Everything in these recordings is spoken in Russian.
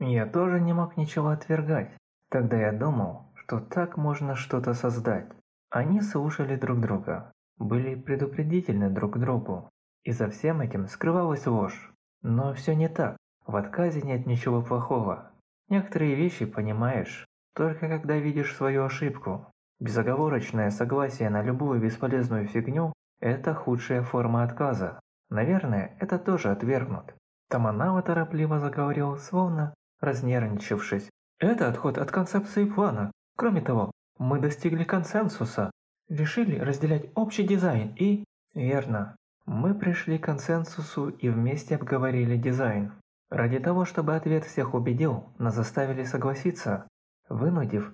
Я тоже не мог ничего отвергать. Тогда я думал, что так можно что-то создать. Они слушали друг друга, были предупредительны друг другу. И за всем этим скрывалась ложь. Но все не так. В отказе нет ничего плохого. Некоторые вещи понимаешь, только когда видишь свою ошибку. Безоговорочное согласие на любую бесполезную фигню – это худшая форма отказа. Наверное, это тоже отвергнут. Таманава торопливо заговорил, словно разнервничавшись. Это отход от концепции плана. Кроме того, мы достигли консенсуса. Решили разделять общий дизайн и... Верно. Мы пришли к консенсусу и вместе обговорили дизайн. Ради того, чтобы ответ всех убедил, нас заставили согласиться, вынудив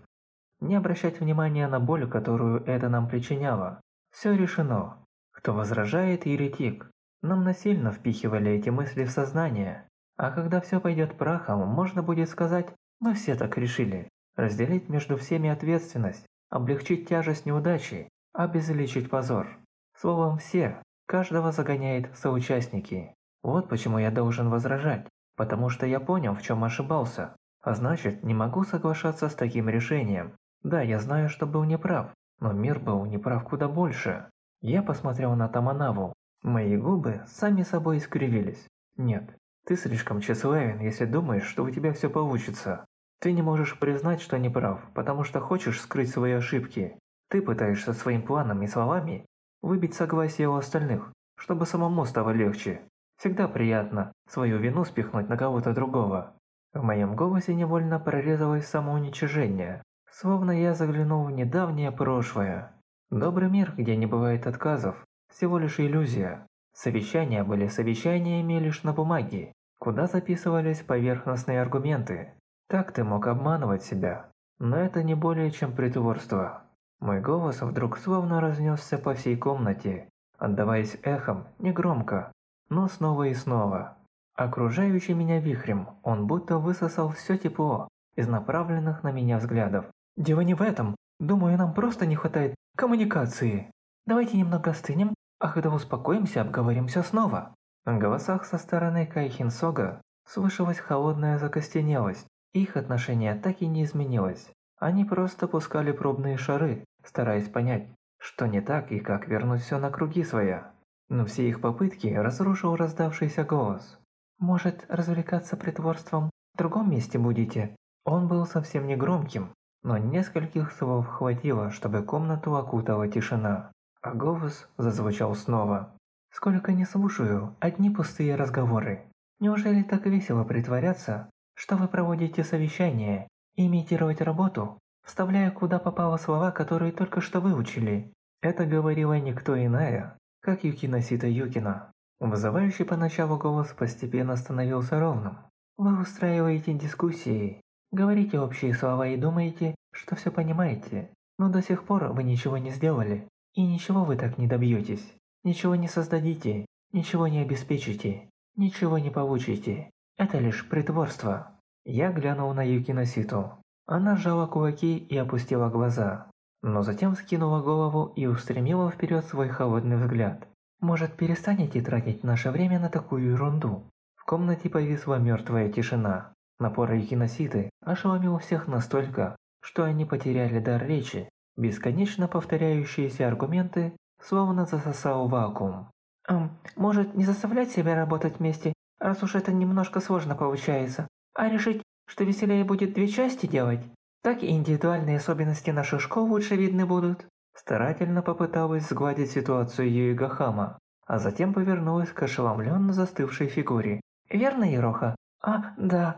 не обращать внимания на боль, которую это нам причиняло. Все решено. Кто возражает, еретик. Нам насильно впихивали эти мысли в сознание. А когда все пойдет прахом, можно будет сказать «мы все так решили». Разделить между всеми ответственность, облегчить тяжесть неудачи, обезличить позор. Словом, все, каждого загоняет соучастники. Вот почему я должен возражать, потому что я понял, в чем ошибался. А значит, не могу соглашаться с таким решением. Да, я знаю, что был неправ, но мир был неправ куда больше. Я посмотрел на Таманаву. Мои губы сами собой искривились. Нет, ты слишком тщеславен, если думаешь, что у тебя все получится. Ты не можешь признать, что не прав, потому что хочешь скрыть свои ошибки. Ты пытаешься своим планом и словами выбить согласие у остальных, чтобы самому стало легче. Всегда приятно свою вину спихнуть на кого-то другого. В моем голосе невольно прорезалось самоуничижение, словно я заглянул в недавнее прошлое. Добрый мир, где не бывает отказов, всего лишь иллюзия. Совещания были совещаниями лишь на бумаге, куда записывались поверхностные аргументы. Так ты мог обманывать себя. Но это не более чем притворство. Мой голос вдруг словно разнесся по всей комнате, отдаваясь эхом, негромко, но снова и снова. Окружающий меня вихрем, он будто высосал все тепло из направленных на меня взглядов. Дело не в этом. Думаю, нам просто не хватает коммуникации. Давайте немного остынем, а когда успокоимся, обговорим все снова. В голосах со стороны Кайхинсога слышалась холодная закостенелость. Их отношение так и не изменилось. Они просто пускали пробные шары, стараясь понять, что не так и как вернуть все на круги своя. Но все их попытки разрушил раздавшийся голос. «Может, развлекаться притворством в другом месте будете?» Он был совсем не громким, но нескольких слов хватило, чтобы комнату окутала тишина. А голос зазвучал снова. «Сколько не слушаю, одни пустые разговоры. Неужели так весело притворяться, что вы проводите совещание, имитировать работу, вставляя куда попало слова, которые только что выучили. Это говорила никто иная, как Юкиносита Юкина. Вызывающий поначалу голос постепенно становился ровным. Вы устраиваете дискуссии, говорите общие слова и думаете, что все понимаете, но до сих пор вы ничего не сделали, и ничего вы так не добьетесь. Ничего не создадите, ничего не обеспечите, ничего не получите. Это лишь притворство. Я глянул на Юкиноситу. Она сжала кулаки и опустила глаза, но затем скинула голову и устремила вперед свой холодный взгляд. «Может, перестанете тратить наше время на такую ерунду?» В комнате повисла мертвая тишина. Напор Юкиноситы ошеломил всех настолько, что они потеряли дар речи. Бесконечно повторяющиеся аргументы словно засосал вакуум. «Эм, может, не заставлять себя работать вместе, раз уж это немножко сложно получается?» А решить, что веселее будет две части делать, так и индивидуальные особенности наших школ лучше видны будут. Старательно попыталась сгладить ситуацию Юигахама, а затем повернулась к ошеломленно застывшей фигуре. «Верно, Ероха? А, да.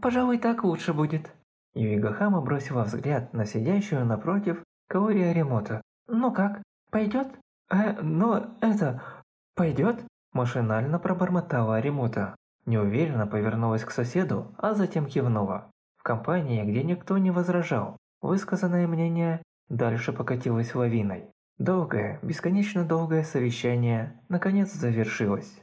Пожалуй, так лучше будет». Юигахама бросила взгляд на сидящую напротив Каори Аримота. «Ну как, пойдет?» «Э, ну, это... пойдет?» Машинально пробормотала Аримота неуверенно повернулась к соседу, а затем кивнула. В компании, где никто не возражал, высказанное мнение дальше покатилось лавиной. Долгое, бесконечно долгое совещание наконец завершилось.